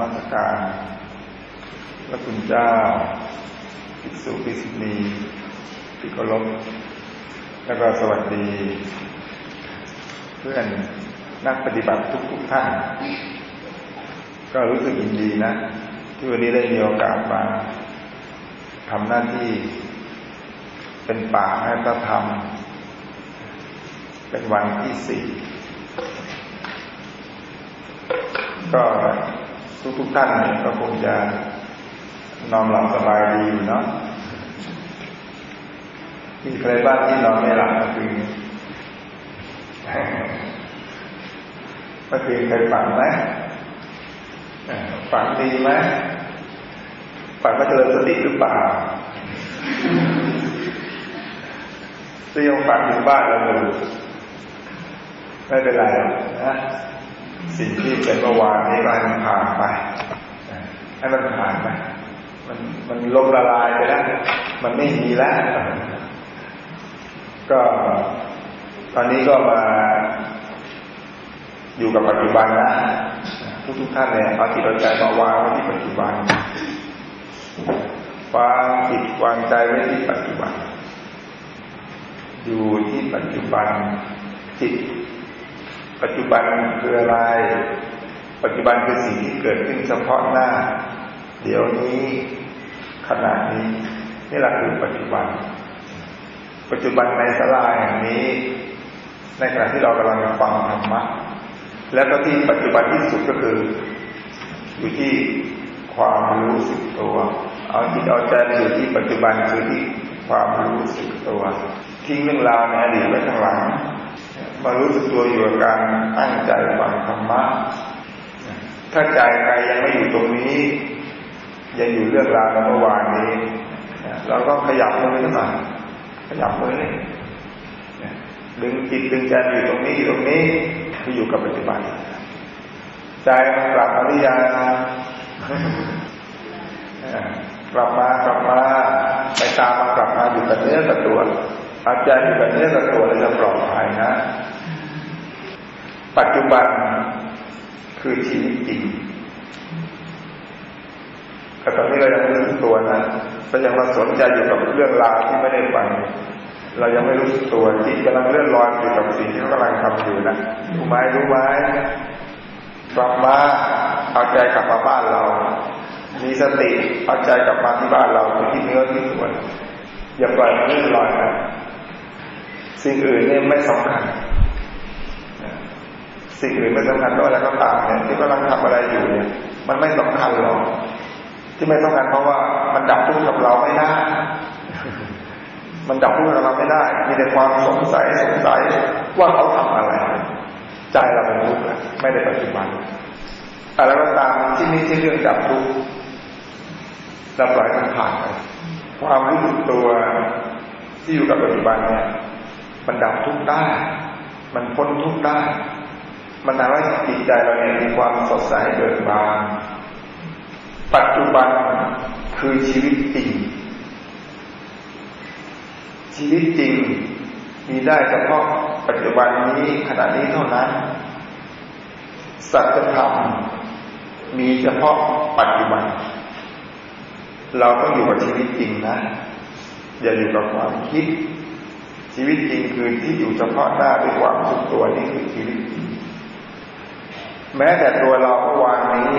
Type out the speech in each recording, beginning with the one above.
มัสการพระคุณเจ้าภิกษุภิกษุณีที่เคารพแล้วก็สวัสดี เพื่อนนักปฏิบัติทุกทุกท่าน ก็รู้สึกยินดีนะ ที่วันนี้ได้มีโอกาสมาทำหน้าที่เป็นป่าให้พระธรรม เป็นวันที่สี่ก็ ทุกทุกท่านเนี่ยก็คงจะนอนหลับสบายดีอยู่เนาะมีใครบ้างที่นอนไม่หลับเมื่อคืนเมื่อคืนเคยฝันไหมฝันดีไหมฝันว่าเจริญสติหรือเปล่าจะยังฝันถึงบ้านเราอยู่ไม่เป็นไรนะ สิ่งที่เป็นเมื่อวานนี้ก็ให้มันผ่านไปให้มันผ่านไปมันมันลมละลายไปแล้ว มันไม่มีแล้ว ก็ตอนนี้ก็มาอยู่กับปัจจุบันนะทุกทุกท่านเนี่ยเอาจิตใจมาวางไว้ที่ปัจจุบันวางจิตวางใจไว้ที่ปัจจุบัน อยู่ที่ปัจจุบัน จิต ปัจจุบันคืออะไร ปัจจุบันคือสิ่งที่เกิดขึ้นเฉพาะหน้า เดี๋ยวนี้ขณะนี้นี่แหละคือปัจจุบัน ปัจจุบันในสลาแห่งนี้ ในขณะที่เรากำลังฟังธรรมะแล้วก็ที่ปัจจุบันที่สุดก็คือ อยู่ที่ความรู้สึกตัว เอาจิตเอาใจอยู่ที่ปัจจุบันคือที่ความรู้สึกตัวทิ้งเรื่องราวในอดีตไว้ข้างหลัง มารู้สึกตัวอยู่กับการตั้งใจฟังธรรมะ ถ้าใจใครยังไม่อยู่ตรงนี้ ยังอยู่เรื่องราวเมื่อวานนี้ เราก็ขยับมือขึ้นมาขยับมือเลยดึงจิตดึงใจอยู่ตรงนี้อยู่ตรงนี้ที่อยู่กับปัจจุบันใจมันกลับมาหรือยังกลับมากลับมาไปตามมากลับมาอยู่กับเนื้อกับตัว อาจารย์อยู่กับนื้อกับตัวเราจะปลอดภัยนะ ปัจจุบันคือชีวิตจริงแต่ตอนนี้เรายังไม่รู้ตัวนะเรายังมาสนใจอยู่กับเรื่องราวที่ไม่ได้ฟังเรายังไม่รู้ตัวจิตกำลังเลื่อนลอยอยู่กับสิ่งที่เขากำลังทำอยู่นะรู้ไหมรู้ไหมกลับมาเอาใจกลับมาบ้านเรา มีสติเอาใจกลับมาที่บ้านเราที่เนื้อที่ส่วนอย่าปล่อยเลื่อนลอยนะ สิ่งอื่นเนี่ยไม่สำคัญ สิ่งอื่นไม่สำคัญก็อะไรก็ตามเนี่ยที่กำลังทำอะไรอยู่เนี่ย มันไม่สำคัญหรอกที่ไม่สำคัญเพราะว่ามันดับทุกข์กับเราไม่ได้มันดับทุกข์กับเราไม่ได้ มีแต่ความสงสัยสงสัยว่าเขาทำอะไร ใจเราเป็นทุกข์ไม่ได้ปัจจุบันอะไรก็ตามที่ไม่ใช่เรื่องดับทุกข์เราปล่อยมันผ่านไปความรู้สึกตัวที่อยู่กับปัจจุบันเนี่ย มันดับทุกได้ มันพ้นทุกได้ มันทำให้จิตใจเราเนี่ยมีความสดใสเบิกบานปัจจุบันคือชีวิตจริง ชีวิตจริงมีได้เฉพาะปัจจุบันนี้ขณะนี้เท่านั้น สัจธรรมมีเฉพาะปัจจุบัน เราต้องอยู่กับชีวิตจริงนะ อย่าอยู่กับความคิด ชีวิตจริงคือที่อยู่เฉพาะหน้าด้วยความสุขตัวนี่คือชีวิตจริงแม้แต่ตัวเราเมื่อวานนี้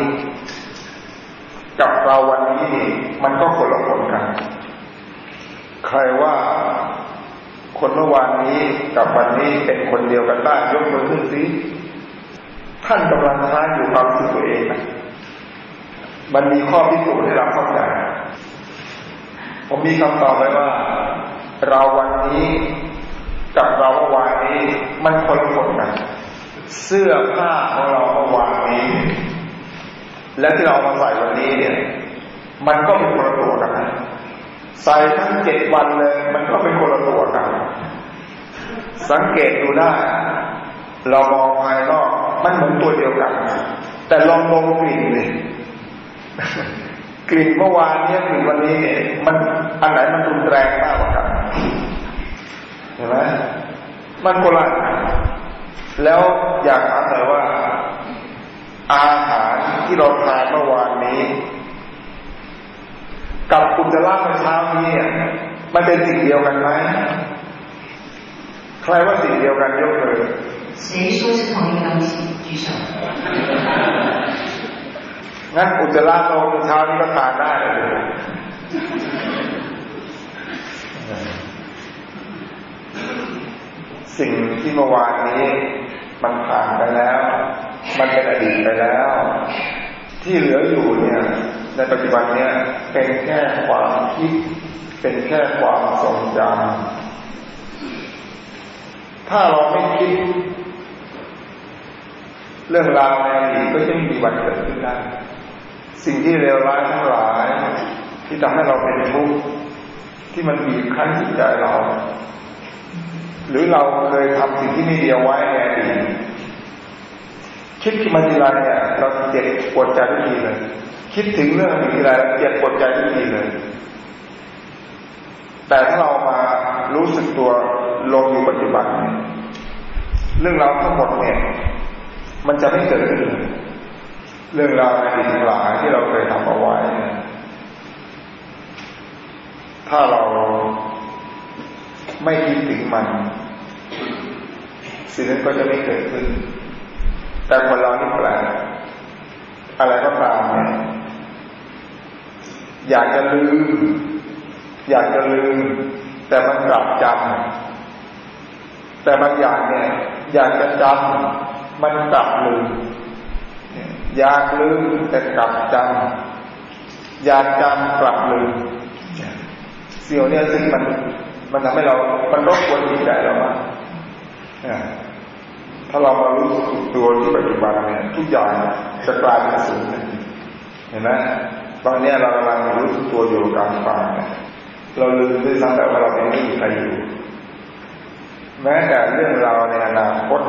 กับเราวันนี้นี่มันก็คนละคนกัน ใครว่าคนเมื่อวานนี้กับวันนี้เป็นคนเดียวกันได้ยกมือขึ้นสิท่านกำลังท้าอยู่ความสุขตัวเองนะมันมีข้อพิสูจน์ให้เราเข้าใจผมมีคำตอบไว้ว่า เราวันนี้ กับเราเมื่อวานนี้มันคนละคนกัน เสื้อผ้าของเราเมื่อวานนี้ และที่เรามาใส่วันนี้เนี่ย มันก็เป็นคนละตัวกันนะใส่ทั้งเจ็ดวันเลย มันก็เป็นคนละตัวกัน สังเกตดูได้ เรามองภายนอกมันเหมือนตัวเดียวกัน แต่ลองมองกลิ่นเลยกลิ่นเมื่อวานนี้กลิ่นวันนี้เนี่ยมันอันไหนมันรุนแรงมากกว่ากัน เห็นไหมมันโบราณแล้วอยากถามหน่อยว่า อาหาร ที่เราทานเมื่อวานนี้ กับอุจจาระเมื่อเช้านี้มันเป็นสิ่งเดียวกันไหมใครว่าสิ่งเดียวกันยกเลย谁说是同一东西举手งั้นอุจจาระเราเช้านี้ก็ทานได้เลย สิ่งที่เมื่อวานนี้มันผ่านไปแล้ว มันเป็นอดีตไปแล้ว ที่เหลืออยู่เนี่ยในปัจจุบันเนี่ยเป็นแค่ความคิด เป็นแค่ความทรงจำถ้าเราไม่คิด เรื่องราวในอดีตก็จะไม่มีวันเกิดขึ้นได้สิ่งที่เลวร้ายทั้งหลาย ที่ทำให้เราเป็นทุกข์ที่มันบีบคั้นจิตใจเรา หรือเราเคยทำสิ่งที่ไม่ดีเอาไว้ในอดีตคิดขึ้นมาทีไรเนี่ยเราเจ็บปวดใจทุกทีเลย คิดถึงเรื่องนี้ทีไรเจ็บปวดใจทุกทีเลย แต่ถ้าเรามารู้สึกตัวลงอยู่ปัจจุบัน เรื่องราวทั้งหมดเนี่ย มันจะไม่เกิดขึ้นเรื่องราวในอดีตหลายที่เราเคยทำเอาไว้ ถ้าเราไม่คิดถึงมัน สิ่งนั้นก็จะไม่เกิดขึ้น แต่คนเรานี่แปลกอะไรก็ตามเนี่ยอยากจะลืม อยากจะลืม แต่มันกลับจำแต่บางอย่างเนี่ย อยากจะจำมันกลับลืมอยากลืมแต่กลับจำอยากจำกลับลืมเสี่ยวเนี่ยซึ่งมันมันทำให้เรา มันรบกวนจิตใจเรามาก ถ้าเรามารู้สึกตัวที่ปัจจุบันเนี่ยทุกอย่างจะกลายเป็นศูนย์เห็นไหมตอนนี้เรากำลังรู้สึกตัวอยู่กลางป่าเนี่ยเราลืมด้วยซ้ำแต่ว่าเราเป็นไม่มีใครอยู่ แม้แต่เรื่องเราในอนาคต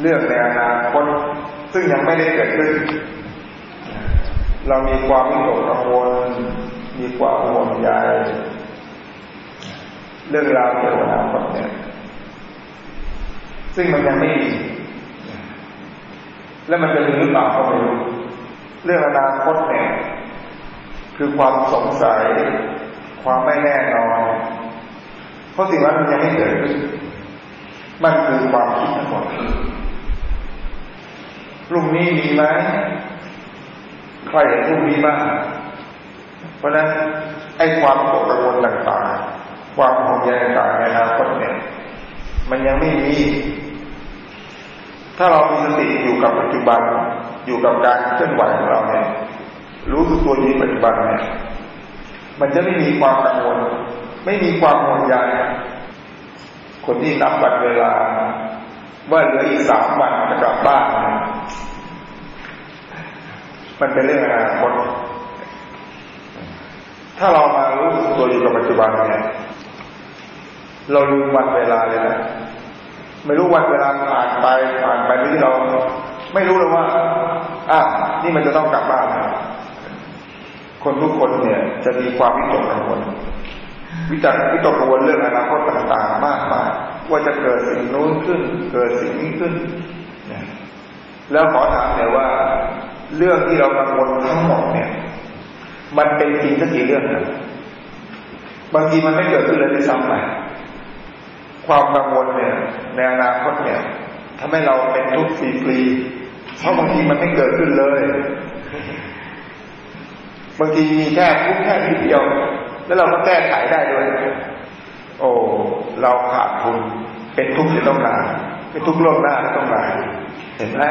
เรื่องในอนาคตซึ่งยังไม่ได้เกิดขึ้น เรามีความวิตกกังวลมีความห่วงใยเรื่องราวเกี่ยวกับอนาคตเนี่ย ซึ่งมันยังไม่มีแล้วมันจะมีหรือเปล่าก็ไม่รู้เรื่องอนาคตเนี่ยคือความสงสัย ความไม่แน่นอนเพราะสิ่งนั้นมันยังไม่เกิดขึ้นมันคือความคิดทั้งหมดรุ่งนี้มีไหมใครเห็นรุ่งนี้บ้างเพราะนั้นไอ้ความตกกังวลต่างๆ ความห่วงใยต่างๆในอนาคตเนี่ย มันยังไม่มี ถ้าเรามีสติอยู่กับปัจจุบัน อยู่กับการเคลื่อนไหวของเราเนี่ย รู้สึกตัวอยู่ปัจจุบันเนี่ย มันจะไม่มีความกังวล ไม่มีความห่วงใยคนที่นับวันเวลา ว่าเหลืออีกสามวันจะกลับบ้านมันเป็นเรื่องอนาคตถ้าเรามารู้ตัวอยู่กับปัจจุบันเนี่ย เราลืมวันเวลาเลยนะ ไม่รู้วันเวลาผ่านไปผ่านไปที่เรา ไม่รู้เลยว่าอะนี่มันจะต้องกลับบ้านคนทุกคนเนี่ย จะมีความวิตกกังวลวิจารวิตกกังวลเรื่องอนาคตต่างๆมากมายว่าจะเกิดสิ่งโน้นขึ้น เกิดสิ่งนี้ขึ้นแล้วขอถามหน่อยว่า เรื่องที่เรากังวลทั้งหมดเนี่ย มันเป็นจริงสักกี่เรื่องนะบางทีมันไม่เกิดขึ้นเลยซ้ำไป ความกังวลเนี่ยในอนาคตเนี่ยทำให้เราเป็นทุกข์ฟรีๆเพราะบางทีมันไม่เกิดขึ้นเลย บางทีมีแค่ทุกข์แค่นิดเดียว แล้วเราก็แก้ไขได้ด้วย โอ้เราขาดทุนเป็นทุกข์ที่ต้องการเป็นทุกข์ล่วงหน้าต้องการเห็นไหม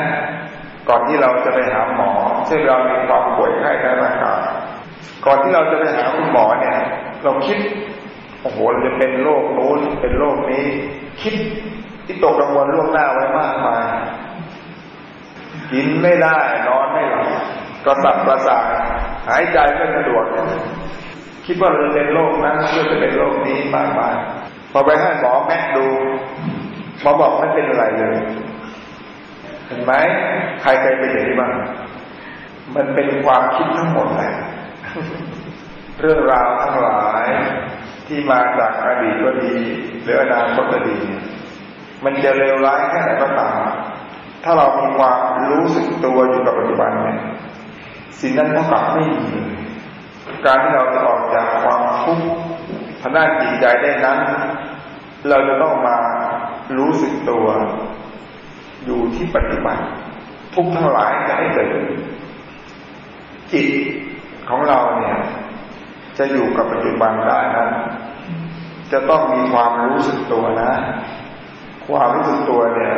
ก่อนที่เราจะไปหาหมอเช่นเรามีความป่วยไข้ในร่ากายก่อนที่เราจะไปหาคุณหมอเนี่ย เราคิด โอ้โหเราจะเป็นโรคนู้นเป็นโรคนี้ คิดที่ตกกังวลล่วงหน้าไว้มากมายกินไม่ได้ นอนไม่หลับกระสับกระส่ายหายใจไม่สะดวกคิดว่าเราจะเป็นโรคนั้นเพื่อจะเป็นโรคนี้มากมายพอไปให้หมอแม็กดูหมอบอกไม่เป็นอะไรเลย เห็นไหมใครเคยไปอย่างนี้บ้างมันเป็นความคิดทั้งหมดแหละเรื่องราวทั้งหลาย ที่มาจากอดีตก็ดี หรืออนาคตก็ดี มันจะเลวร้ายแค่ไหนก็ตามถ้าเรามีความรู้สึกตัวอยู่กับปัจจุบันเนี่ยสิ่งนั้นเท่ากับไม่มีการที่เราจะออกจากความทุกข์ทางด้านจิตใจได้นั้น เราจะต้องมารู้สึกตัว อยู่ที่ปัจจุบันทุกทั้งหลายจะให้เกิดจิตของเราเนี่ย จะอยู่กับปัจจุบันได้นั้นจะต้องมีความรู้สึกตัวนะ ความรู้สึกตัวเนี่ย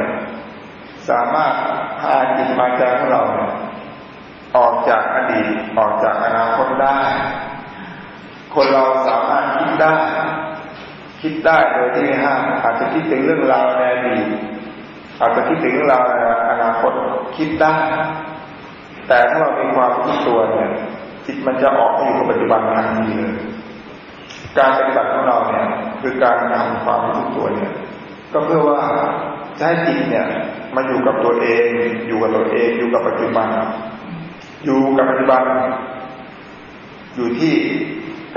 สามารถพาจิตมาใจของเราเนี่ยออกจากอดีตออกจากอนาคตได้ คนเราสามารถคิดได้ คิดได้โดยที่ไม่ห้ามอาจจะคิดถึงเรื่องราวในอดีตอาจจะคิดถึงเรื่องราวในอนาคตคิดได้ แต่ถ้าเรามีความรู้ตัวเนี่ย จิตมันจะออกมาอยู่กับปัจจุบันทันทีเลยการปฏิบัติของเราเนี่ย คือการทำความรู้ตัวเนี่ย ก็เพื่อว่าจะให้จิตเนี่ยมาอยู่กับตัวเอง อยู่กับตัวเอง อยู่กับปัจจุบัน อยู่กับปัจจุบัน อยู่ที่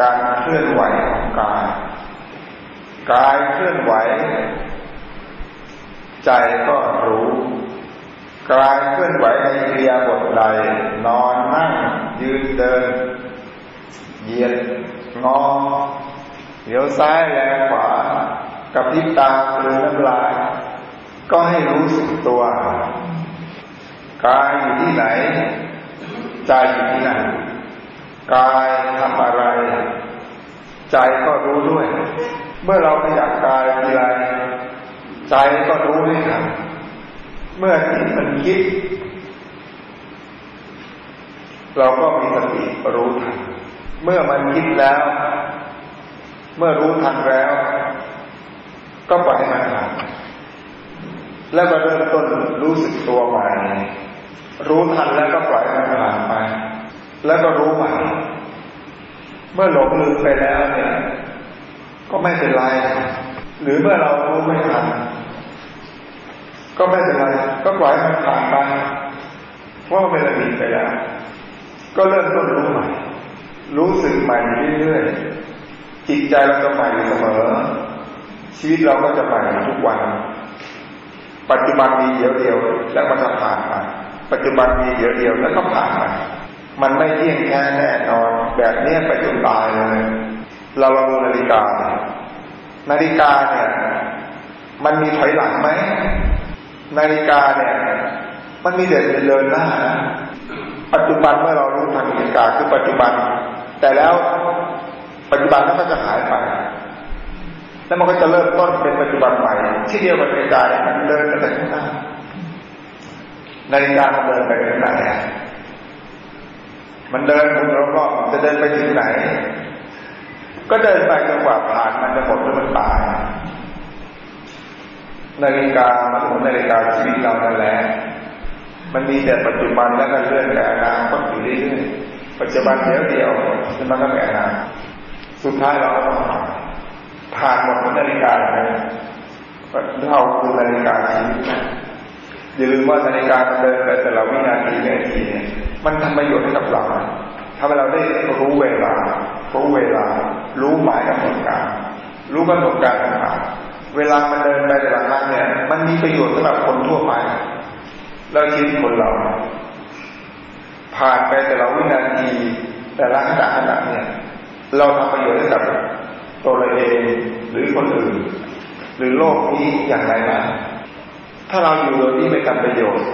การเคลื่อนไหวของกายกายเคลื่อนไหว ใจก็รู้ กายเคลื่อนไหวในเรียบทใด นอนนั่ง ยืนเดิน เหยียดงอเหลียวซ้ายแลขวากับพิบตาหรือน้ำลาย ก็ให้รู้สึกตัวกายอยู่ที่ไหนใจอยู่ที่นั่นกายทำอะไร ใจก็รู้ด้วย เมื่อเราขยับกายทีไรใจก็รู้ด้วยครับ เมื่อจิตมันคิด เราก็มีสติรู้ทัน เมื่อมันคิดแล้ว เมื่อรู้ทันแล้ว ก็ปล่อยให้มันผ่านแล้วก็เริ่มต้นรู้สึกตัวใหม่ รู้ทันแล้วก็ปล่อยมันผ่านไป แล้วก็รู้ใหม่เมื่อหลงลืมไปแล้วเนี่ย ก็ไม่เป็นไร หรือเมื่อเรารู้ไม่ทัน ก็ไม่เป็นไร ก็ปล่อยมันผ่านไปเพราะเป็นอดีตไปแล้ว ก็เริ่มต้นรู้ใหม่ รู้สึกใหม่เรื่อยๆจิตใจเราจะใหม่เสมอ ชีวิตเราก็จะใหม่ทุกวัน ปัจจุบันมีเดียวเดียวแล้วมันจะผ่านไปปัจจุบันมีเดียวเดียวแล้วก็ผ่านไปมันไม่เที่ยงแท้แน่นอน แบบนี้ไปจนตายเลย เราลองดูนาฬิกา นาฬิกาเนี่ย มันมีถอยหลังไหม นาฬิกาเนี่ย มันมีเดินเดินหน้านะปัจจุบันเมื่อเรารู้ทางนาฬิกาคือปัจจุบัน แต่แล้วปัจจุบันนั้นก็จะหายไปแล้วมันก็จะเริ่มต้นเป็นปัจจุบันใหม่ ที่เดียวกับนาฬิกาเนี่ยมันเดินไปข้างหน้านาฬิกามันเดินไปถึงหนมันเดินหมุนรอบๆจะเดินไปถึงไหน ก็เดินไปจนกว่าผ่านมันจะหมดหรือมันตาย นาฬิกามันเหมือนนาฬิกาชีวิตเรานั่นแหละมันมีแต่ปัจจุบันแล้วก็เลื่อนไปอนาคตอยู่เรื่อยๆปัจจุบันเดียวเดียวมันก็ไปอนาคตสุดท้ายเราก็ต้องผ่านหมดนาฬิกาเลยเราคือนาฬิกาชีวิตอย่าลืมว่านาฬิกาเดินไปแต่ละวินาทีวินาทีเนี่ยมันทำประโยชน์ให้กับเราทำให้เราได้รู้เวลารู้เวลา รู้หมายกำหนดการ รู้กำหนดการต่างๆ เวลามันเดินไปแต่ละครั้งเนี่ย มันมีประโยชน์สำหรับคนทั่วไป แล้วชีวิตคนเรา ผ่านไปแต่ละวินาที แต่ละขณะขณะเนี่ย เราทำประโยชน์ให้กับตัวเราเองหรือคนอื่น หรือโลกนี้อย่างไรบ้างถ้าเราอยู่โดยที่ไม่ทำประโยชน์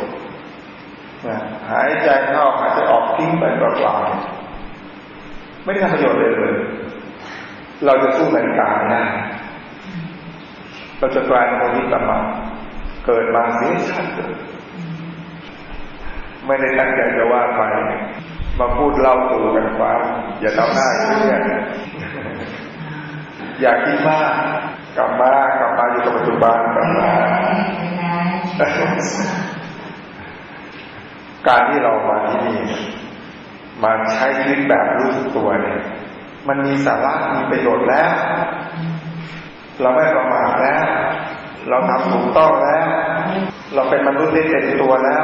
หายใจเข้าหายใจออกทิ้งไปเปล่าๆไม่ได้ทำประโยชน์เลยเลย เราจะสู้นาฬิกาไม่ได้ เราจะกลายเป็นคนที่ตมาเกิดมาเสียชาติไม่ได้ตั้งใจจะว่าใครมาพูดเล่าตู่กันฟังอย่าเล่าหน้าเครียดอย่าคิดมากกลับมากลับมาอยู่กับปัจจุบันกลับมาการที่เรามาที่นี่มาใช้ชีวิตแบบรู้สึกตัวเนี่ยมันมีสาระมีประโยชน์แล้ว เราไม่ประมาทแล้ว เราทำถูกต้องแล้ว เราเป็นมนุษย์ได้เต็มตัวแล้ว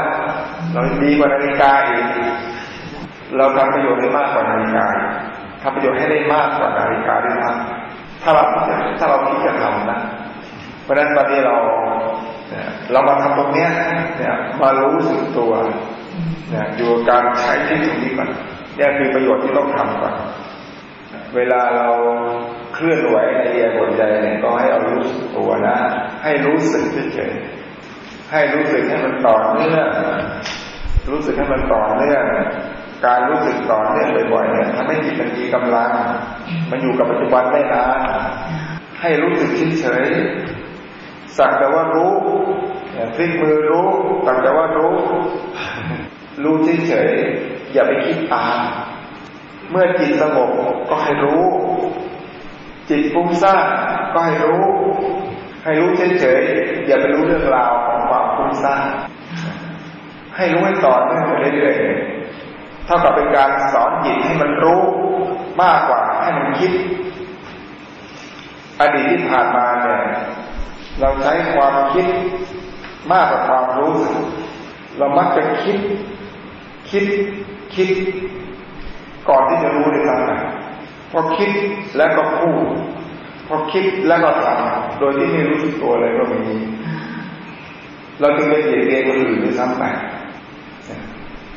เราดีกว่านาฬิกาอีก เราทำประโยชน์ได้มากกว่านาฬิกาทำประโยชน์ให้ได้มากกว่านาฬิกาด้วยซ้ำถ้าเราถ้าเราคิดจะทำนะ เพราะฉะนั้นตอนนี้เราเรามาทำตรงเนี้ยเนี่ยมารู้สึกตัวเนี่ยอยู่การใช้ที่ตรงนี้ก่อนนี่คือประโยชน์ที่ต้องทำก่อนเวลาเรา เคลื่อนไหวในเอียบทใจเนี่ยก็ให้เอารู้สึกตัวนะ ให้รู้สึกเฉยให้รู้สึกให้มันต่อเนื่องรู้สึกให้มันต่อเนื่องการรู้สึกต่อเนื่องบ่อยๆเนี่ยทำให้จิตมันมีกำลัง มันอยู่กับปัจจุบันได้นานให้รู้สึกเฉยๆสักแต่ว่ารู้พลิกมือรู้สักแต่ว่ารู้ รู้เฉยๆอย่าไปคิดตามเมื่อจิตสงบก็ให้รู้ จิตฟุ้งซ่านก็ให้รู้ ให้รู้เฉยๆอย่าไปรู้เรื่องราวของความฟุ้งซ่านให้รู้ให้ต่อเนื่องไปเรื่อยๆเท่ากับเป็นการสอนจิตให้มันรู้มากกว่าให้มันคิด อดีตที่ผ่านมาเนี่ยเราใช้ความคิดมากกว่าความรู้สึก เรามักจะคิด คิด คิด ก่อนที่จะรู้เลยซ้ำ พอคิดแล้วก็พูด พอคิดแล้วก็ทำโดยที่ไม่รู้สึกตัวเลยก็มีเราจึงไปเบียดเบียนคนอื่นด้วยซ้ำไป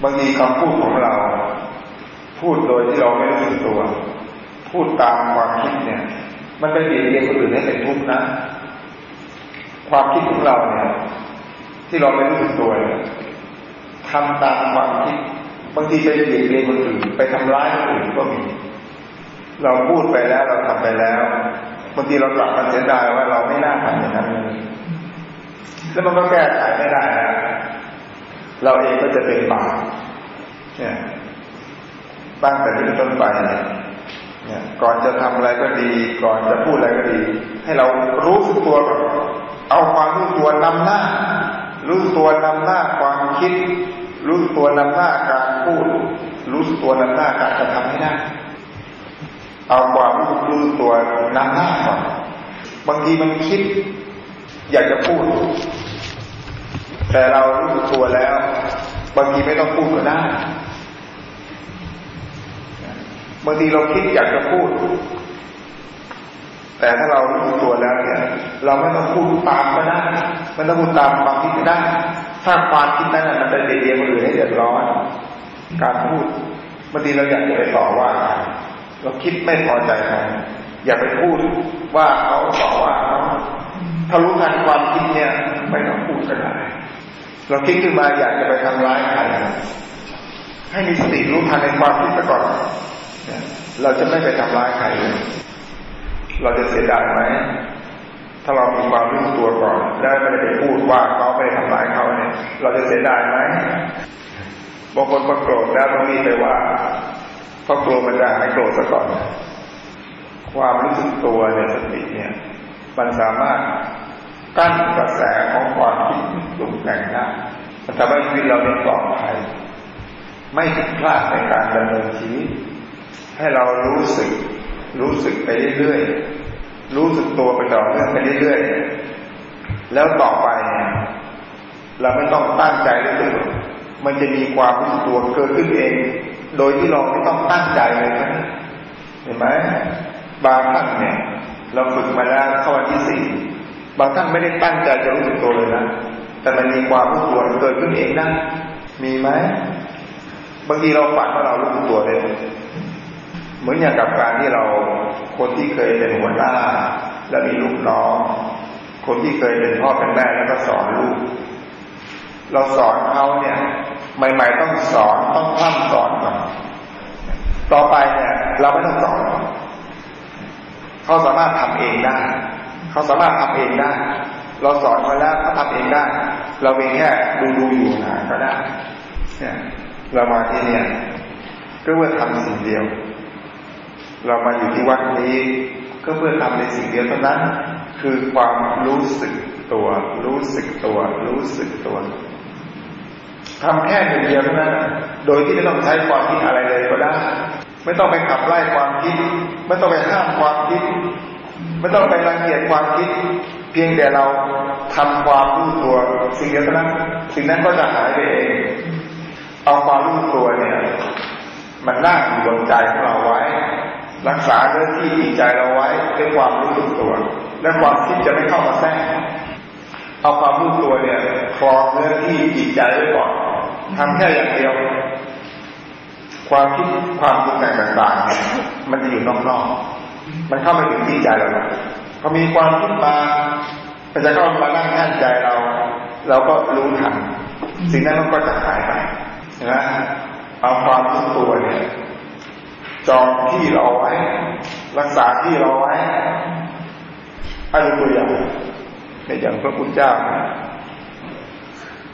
บางทีคำพูดของเรา พูดโดยที่เราไม่รู้สึกตัว พูดตามความคิดเนี่ย มันไปเบียดเบียนคนอื่นให้เป็นทุกข์นะ ความคิดของเราเนี่ย ที่เราไม่รู้สึกตัวเนี่ยทำตามความคิดบางทีไปเบียดเบียนคนอื่นไปทำร้ายคนอื่นก็มี เราพูดไปแล้วเราทำไปแล้วบางทีเรากลับมาเสียดายว่าเราไม่น่าทำอย่างนั้นเลยแล้วมันก็แก้ไขไม่ได้นะเราเองก็จะเป็นบาปเนี่ยตั้งแต่นี้ต้นไปเนี่ยเนี่ยก่อนจะทำอะไรก็ดี ก่อนจะพูดอะไรก็ดี ให้เรารู้สึกตัวก่อนเอาความรู้ตัวนำหน้า รู้ตัวนำหน้าความคิด รู้ตัวนำหน้าการพูด รู้ตัวนำหน้าการกระทำให้ได้ เอาความรู้รู้ตัวนำหน้าก่อนบางทีมันคิด อยากจะพูด แต่เรารู้ตัวแล้ว บางทีไม่ต้องพูดก็ได้บางทีเราคิดอยากจะพูด แต่ถ้าเรารู้ตัวแล้วเนี่ย เราไม่ต้องพูดตามก็ได้ไม่ต้องพูดตามความคิดก็ได้ถ้าความคิดนั้นมันเป็นเดียคนอื่นให้เดือดร้อน การพูดบางทีเราอยากจะไปต่อว่า เราคิดไม่พอใจใครอย่าไปพูดว่าเขาต่อว่าเขาถ้ารู้ทันความคิดเนี่ย ไม่ต้องพูดก็ได้เราคิดขึ้นมาอยากจะไปทำร้ายใครให้มีสติรู้ทันในความคิดไปก่อนเราจะไม่ไปทำร้ายใครเราจะเสียดายไหมถ้าเรามีความรู้ตัวก่อนแล้วไม่ได้ไปพูดว่าเขาไปทำร้ายเขาเนี่ย เราจะเสียดายไหมบางคนก็โกรธแล้วต้องรีบไปว่า เพราะกลัวมันจะให้โกรธซะก่อน ความรู้สึกตัวเนี่ยสติเนี่ย มันสามารถกั้นกระแสของความคิดปรุงแต่งได้มันทำให้ชีวิตเราเนี่ยปลอดภัยไม่ผิดพลาดในการดำเนินชีวิตให้เรารู้สึก รู้สึกไปเรื่อยรู้สึกตัวไปต่อเนื่องไปเรื่อยๆแล้วต่อไป เราไม่ต้องตั้งใจเรู้สึก มันจะมีความรู้สึกตัวเกิดขึ้นเอง โดยที่เราไม่ต้องตั้งใจเลยนะเห็นไหมบางท่านเนี่ยเราฝึกมาแล้วเข้าวันที่สี่บางท่านไม่ได้ตั้งใจจะรู้สึกตัวเลยนะแต่มันมีความรู้สึกตัวเกิดขึ้นเองนะมีไหมบางทีเราฝันว่าเรารู้สึกตัวเลยเหมือนอย่างกับการที่เราคนที่เคยเป็นหัวหน้า และมีลูกน้อง คนที่เคยเป็นพ่อเป็นแม่แล้วก็สอนลูก เราสอนเขาเนี่ย ใหม่ ๆ ต้องสอนต้องพร่ำสอนก่อนต่อไปเนี่ย เราไม่ต้องสอนเขาสามารถทำเองได้ เขาสามารถทำเองได้ เราสอนมาแล้วเขาทำเองได้ เราเพียงแค่ดูดูอยู่นะก็ได้เนี่ยเรามาที่เนี่ยก็เพื่อทำสิ่งเดียว เรามาอยู่ที่วัดนี้ก็เพื่อทำในสิ่งเดียวเท่านั้น คือความรู้สึกตัว รู้สึกตัว รู้สึกตัว ทำแค่หนึ่งเดียวเท่านั้นโดยที่ไม่ต้องใช้ความคิดอะไรเลยก็ได้ ไม่ต้องไปขับไล่ความคิด ไม่ต้องไปห้ามความคิด ไม่ต้องไปรังเกียจความคิด เพียงแต่เราทำความรู้ตัวสิ่งนั้นสิ่งนั้นก็จะหายไปเอง เอาความรู้ตัวเนี่ย มันนั่งอยู่บนใจของเราไว้ รักษาเรื่อที่จิตใจเราไว้ด้วยความรู้ตัว และความคิดจะไม่เข้ามาแทรกเอาความรู้ตัวเนี่ยครองเนื้อที่จิตใจไว้ก่อน ทำแค่อย่างเดียว ความคิดความปรุงแต่งต่างๆ มันจะอยู่นอกๆ มันเข้าม่ถึงจิตใจเราพอมีความคิดมามันจะเข้ามานั่งแท่นใจเรา เราก็รู้ทันสิ่งนั้นมันก็จะหายไปนะเอาความรู้ตัวเนี่ยจองที่เราไว้ รักษาที่เราไว้ให้ดูตัวอย่างในอย่างพระพุทธเจ้า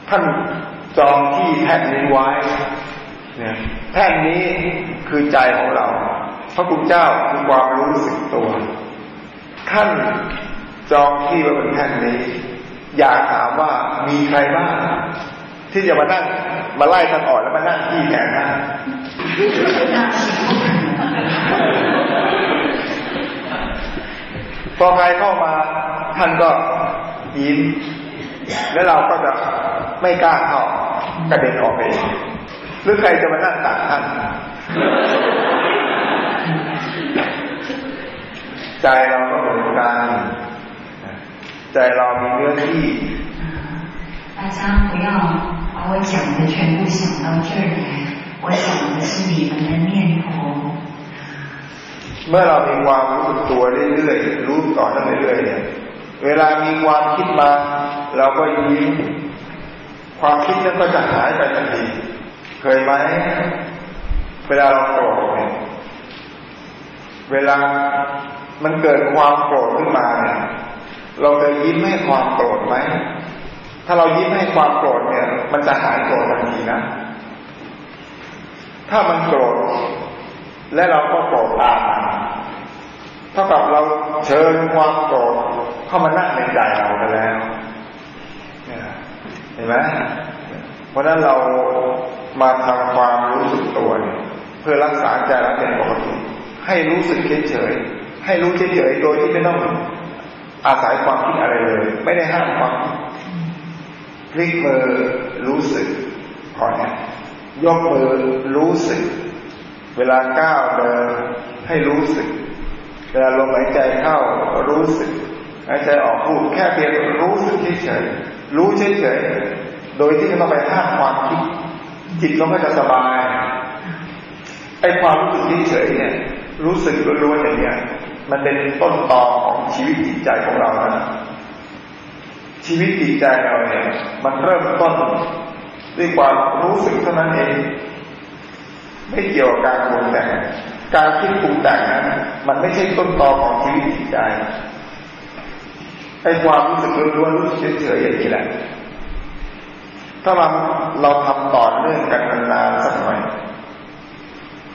ท่าน จองที่แท่นนี้ไว้เนี่ยแท่นนี้คือใจของเรา พระพุทธเจ้าคือความรู้สึกตัว ท่านจองที่ไว้บนแท่นนี้ อยากถามว่ามีใครบ้างที่จะมานั่งมาไล่ท่านอ่อนแล้วมานั่งที่แทนท่านพอใครเข้ามาท่านก็ยิ้มแล้วเราก็จะ ไม่กล้าเข้ากระเด็นออกไปหรือใครจะมานั่งตักท่านใจเราก็เหมือนกันใจเรามีเนื้อที่大家不要把我讲的全部想到这儿来，我想的是你们的念头。เมื่อเรามีความรู้สึกตัวเรื่อยๆรู้ต่อเนื่องเรื่อยๆเนี่ยเวลามีความคิดมา เราก็ยิ้ม ความคิดนั้นก็จะหายไปทันทีเคยไหมเวลาเราโกรธเนี่ยเวลามันเกิดความโกรธขึ้นมาเนี่ยเราจะยิ้มให้ความโกรธไหมถ้าเรายิ้มให้ความโกรธเนี่ย มันจะหายโกรธทันทีนะ ถ้ามันโกรธและเราก็โกรธตามเท่ากับเราเชิญความโกรธเข้ามานั่งในใจเราไปแล้ว ห็นไหมเพราะนั้นเรามาทำความรู้สึกตัวเพื่อรักษาใจเราเป็นปกติให้รู้สึกเฉยๆให้รู้เฉยๆโดยที่ไม่ต้องอาศัยความคิดอะไรเลย ไม่ได้ห้ามความพลิกมือรู้สึกพอเนี่ยยกมือรู้สึก เวลาก้าวเดินให้รู้สึก เวลาลมหายใจเข้ารู้สึกหายใจออกพูดแค่เพียงรู้สึกเฉยๆ รู้เฉยๆ โดยที่ไม่ต้องไปห้ามความคิด จิตเราก็จะสบาย ไอ้ความรู้สึกเฉยๆเนี่ย รู้สึกล้วนๆอย่างเนี้ย มันเป็นต้นตอของชีวิตจิตใจของเรานะ ชีวิตจิตใจเราเนี่ย มันเริ่มต้นด้วยความรู้สึกเท่านั้นเอง ไม่เกี่ยวกับการปรุงแต่ง การคิดปรุงแต่งนั้น มันไม่ใช่ต้นตอของชีวิตจิตใจ ไอ้ความรู้สึกล้วนๆรู้สึกเฉยๆอย่างนี้แหละ ถ้าเราเราทำต่อเนื่องกันนานสักหน่อย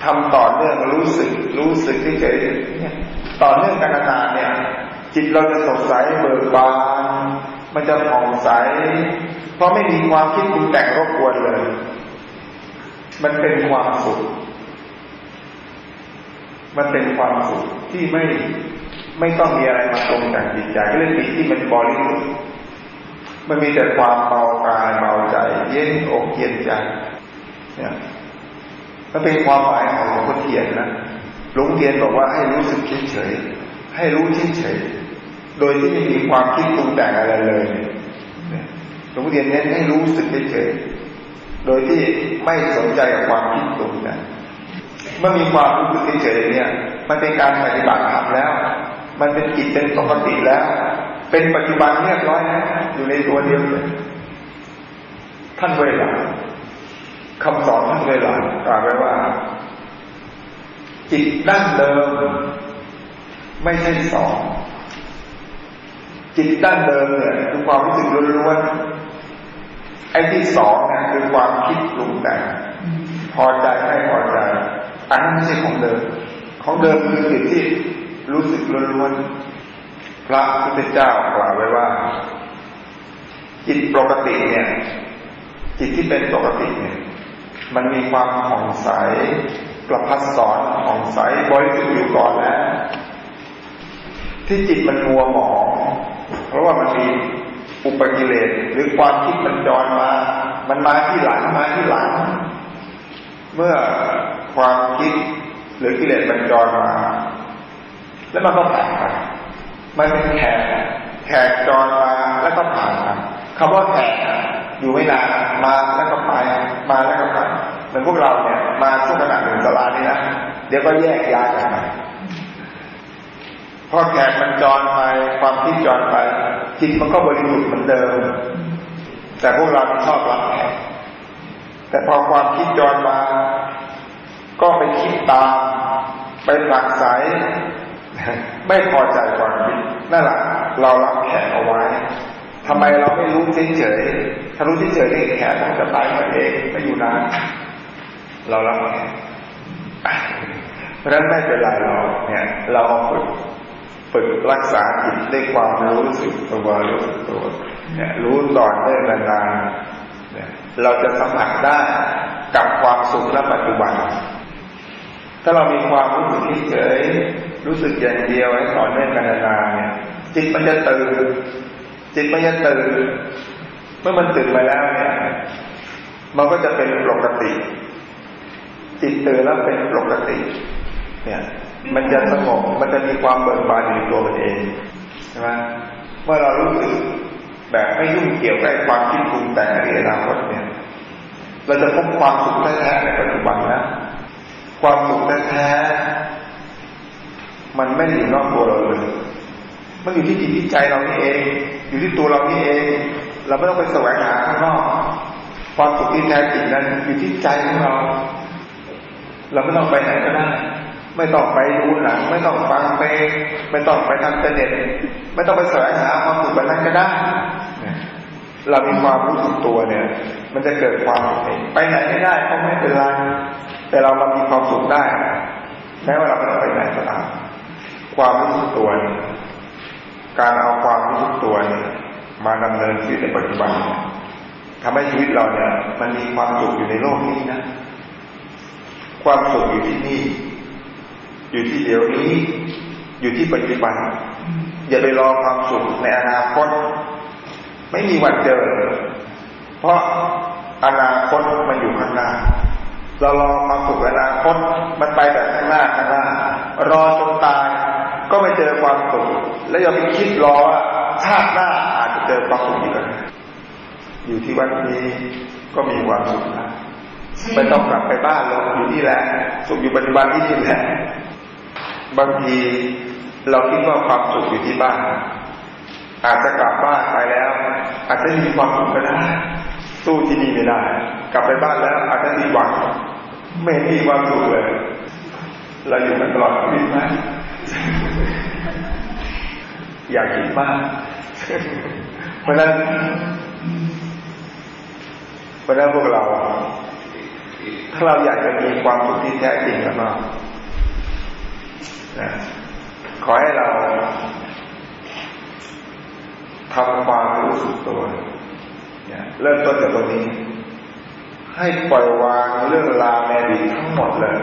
ทำต่อเนื่องรู้สึก รู้สึกเฉยๆเนี่ยต่อเนื่องกันนานเนี่ย จิตเราจะสดใสเบิกบานมันจะผ่องใส เพราะไม่มีความคิดปรุงแต่งรบกวนเลย มันเป็นความสุข มันเป็นความสุขที่ไม่ ไม่ต้องมีอะไรมาตรงแต่งจิตใจเรื่องจิตที่มันบริสุทธิ์มันมีแต่ความเบากายเบาใจ เย็นอกเย็นใจเนี่ยมันเป็นความหมายของหลวงพ่อเทียนนะหลวงเทียนบอกว่าให้รู้สึกเฉยๆให้รู้เฉยๆโดยที่ไม่มีความคิดปรุงแต่งอะไรเลยหลวงพ่อเทียนเน้นให้รู้สึกเฉยๆโดยที่ไม่สนใจกับความคิดปรุงแต่งเมื่อมีความรู้สึกเฉยๆเนี่ย มันเป็นการปฏิบัติธรรมแล้ว มันเป็นจิตเป็นปกติแล้ว เป็นปัจจุบันเรียบร้อยแล้วอยู่ในตัวเดียวเลยท่านเวลาคำสอนท่านเวลากล่าวไว้ว่า จิตดั้งเดิม ไม่ใช่สองจิตดั้งเดิมเนี่ยคือความรู้สึกล้วนๆไอ้ที่สองเนี่ยคือความคิดปรุงแต่งพอใจไม่พอใจอันนั้นไม่ใช่ของเดิม ของเดิมคือจิตที่ รู้สึกล้วนๆพระพุทธเจ้ากล่าวไว้ว่า จิตปกติเนี่ย จิตที่เป็นปกติเนี่ย มันมีความผ่องใสประพัดสอนผ่องใสบริสุทธิ์อยู่ก่อนแล้วที่จิตมันมัวหมอง เพราะว่ามันมีอุปกิเลสหรือความคิดมันจรมา มันมาที่หลังมาที่หลัง เมื่อความคิดหรือกิเลสมันจรมา แล้วมันก็ผ่ไปมันเป็นแขกแขกจรมาแล้วก็ผ่านมาคำว่าแห่อยู่ไม่นานมาแล้วก็ไปมาแล้วก็ไปเหมือนพวกเราเนี่ย มาช่วงขณะหนึ่งสลานี่นะเดี๋ยวก็แยกย้ายกันไปพอแขกมันจรไปความคิดจรไปจิตมันก็บริสุทธิ์เหมือนเดิม แต่พวกเราชอบรับแขกแต่พอความคิดจรมา ก็ไปคิดตาม ไปหลักส ไม่พอใจความคิดนั่นแหละเรารับแขกเอาไว้ทำไมเราไม่รู้เฉยๆถ้ารู้เฉยๆนี่แขกมันจะตายมาเองไม่อยู่นานเรารับแขกเพราะฉะนั้นไม่เป็นไรเราเนี่ย เราฝึกฝึกรักษาจิตด้วยความรู้สึกตัวรู้สึกตัวเนี่ย รู้ต่อเนื่องนานๆเนี่ยเราจะสัมผัสได้กับความสุขและปัจจุบัน ถ้าเรามีความรู้สึกเฉย รู้สึกอย่างเดียวให้ต่อเนื่องกันนานเนี่ยจิตมันจะตื่นจิตมันจะตื่นเมื่อมันตื่นมาแล้วเนี่ยมันก็จะเป็นปกติ จิตตื่นแล้วเป็นปกติ เนี่ย มันจะสงบมันจะมีความเบิกบานในตัวมันเองใช่ไหมเมื่อเรารู้สึกแบบไม่ยุ่งเกี่ยวกับความคิดปรุงแต่งในอนาคตเนี่ย เราจะพบความสุขแท้ๆในปัจจุบันนะ ความสุขแท้ มันไม่อยู่นอกตัวเราเลย มันอยู่ที่จิตที่ใจเรานี่เอง อยู่ที่ตัวเรานี่เอง เราไม่ต้องไปแสวงหาข้างนอก ความสุขที่แท้จริงนั้นอยู่ที่ใจของเรา เราไม่ต้องไปไหนก็ได้ ไม่ต้องไปดูหนัง ไม่ต้องฟังเพลง ไม่ต้องไปทำเทอร์เน็ต ไม่ต้องไปแสวงหาความสุขแบบนั้นก็ได้ เรามีความรู้สึกตัวเนี่ย มันจะเกิดความสุขเองไปไหนไม่ได้ก็ไม่เป็นไร แต่เรามามีความสุขได้แม้ว่าเราไม่ต้องไปไหนก็ตาม ความรู้สึกตัว การเอาความรู้สึกตัวนี่มาดำเนินชีวิตในปัจจุบันทำให้ชีวิตเราเนี่ย มันมีความสุขอยู่ในโลกนี้นะ ความสุขอยู่ที่นี่ อยู่ที่เดี๋ยวนี้ อยู่ที่ปัจจุบัน อย่าไปรอความสุขในอนาคต ไม่มีวันเจอ เพราะอนาคตมันอยู่ข้างหน้า เรารอความสุขอนาคต มันไปแบบข้างหน้าข้างหน้ารอจนตาย ก็ไม่เจอความสุขแล้วย่าไปคิดรอว่าชาติหน้าอาจจะเจอความสุขอีกอยู่ที่วันนี้ก็มีความสุขนะไม่ต้องกลับไปบ้านเราอยู่นี่แหละสุขอยู่ปัจจุบันที่นี่แหละบางทีเราคิดว่าความสุขอยู่ที่บ้าน อาจจะกลับบ้านไปแล้ว อาจจะมีความสุขก็ได้สู้ที่นี่ไม่ได้ กลับไปบ้านแล้ว อาจจะมีหวังไม่มีความสุขเลย เราอยู่กันตลอดชีวิตไหม อยากคิดมาก เพราะนั้น เพราะนั้นพวกเรา ถ้าเราอยากจะมีความสุขที่แท้จริงแล้วก็ขอให้เราทำความรู้สึกตัวเริ่มต้นจากตรงนี้ ให้ปล่อยวางเรื่องราวในอดีตทั้งหมดเลย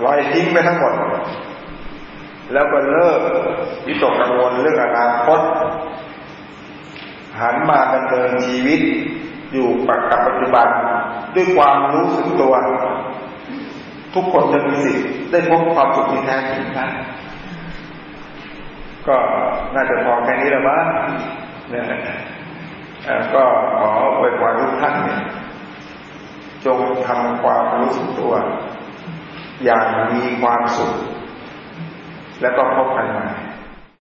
ปล่อยทิ้งไปทั้งหมด แล้วก็เลิก วิตกกังวลเรื่องอนาคต หันมาดำเนินชีวิต อยู่ปัจกับปัจจุบัน ด้วยความรู้สึกตัว ทุกคนจะมีสิทธิ์ได้พบความสุขที่แท้จริงได้ก็น่าจะพอแค่นี้แล้วมั้งเนี่ยก็ขออวยพรทุกท่านเนี่ยจงทำความรู้สึกตัว อย่างมีความสุข แล้วก็พบกันใหม่